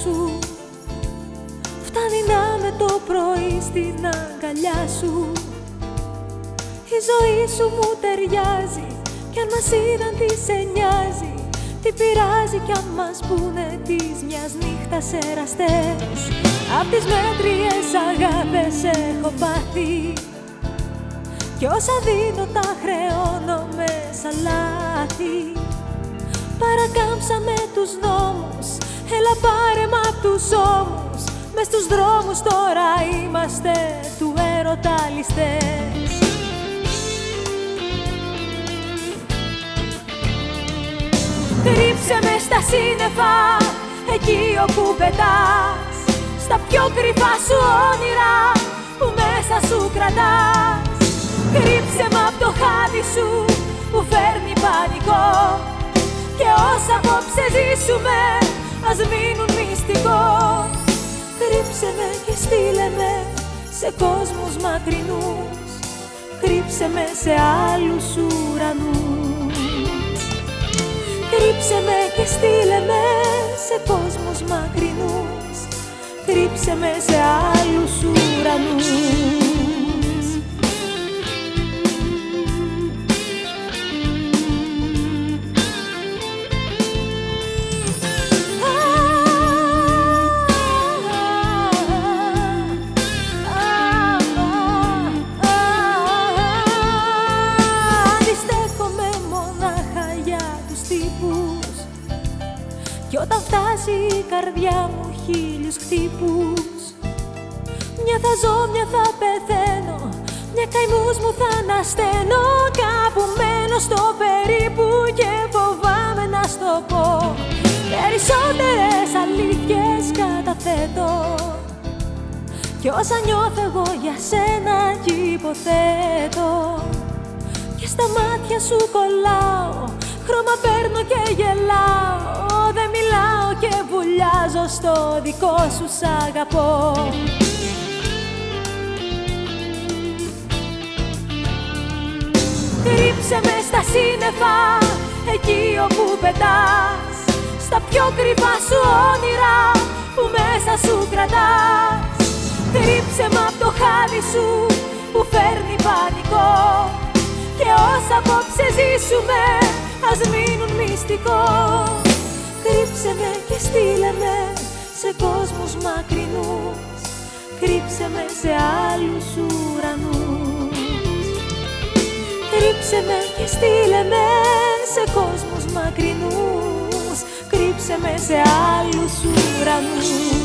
σου. Φτάνει να με το πρωί στην αγκαλιά σου. Η ζωή σου μου ταιριάζει Κι αν μας είδαν τι σε νοιάζει. Τι πειράζει κι αν μας πούνε τις μιας νύχτας εραστές. Απ' τις μέτριες αγάπες έχω πάθει. Κι όσα δίνω τα χρεώνω με σαλάθη Παρακάμψαμε τους νόμους Έλα πάρε μ' απ' τους ώμους Μες στους δρόμους τώρα είμαστε του έρωτα ληστές Κρύψε μες στα σύννεφα εκεί όπου πετάς Στα πιο κρυφά σου όνειρα που μέσα σου κρατάς. Κρύψε με απ' το χάδι σου που φέρνει πανικό Και όσα απόψε ζήσουμε ας μείνουν μυστικός. Κρύψε με και στείλε με σε κόσμους μακρινούς. Κρύψε με σε άλλους ουρανούς. Κρύψε με και στείλε με σε κόσμους μακρινούς. Κρύψε με σε άλλους ουρανούς Κι όταν φτάσει η καρδιά μου χίλιους χτύπους Μια θα ζω, μια θα πεθαίνω Μια καημούς μου θα ανασταίνω. Κάπου μένω στο περίπου Και φοβάμαι να στο πω. Περισσότερες αλήθειες καταθέτω. Κι όσα νιώθω εγώ για σένα κι υποθέτω. Και στα μάτια σου κολλάω Χρώμα παίρνω και γελάω. Δεν μιλάω και βουλιάζω στο δικό σου σ' αγαπώ. Κρύψε με στα σύννεφα εκεί όπου πετάς. Στα πιο κρυφά σου όνειρα που μέσα σου κρατάς. Κρύψε με απ' το χάδι σου που φέρνει πανικό. Και όσα απόψε ζήσουμε ας μείνουν μυστικό. Κρύψε με και στείλε με σε κόσμους μακρινούς. Κρύψε με σε άλλους ουρανούς. Κρύψε με και στείλε με σε κόσμους μακρινούς. Κρύψε με σε άλλους ουρανούς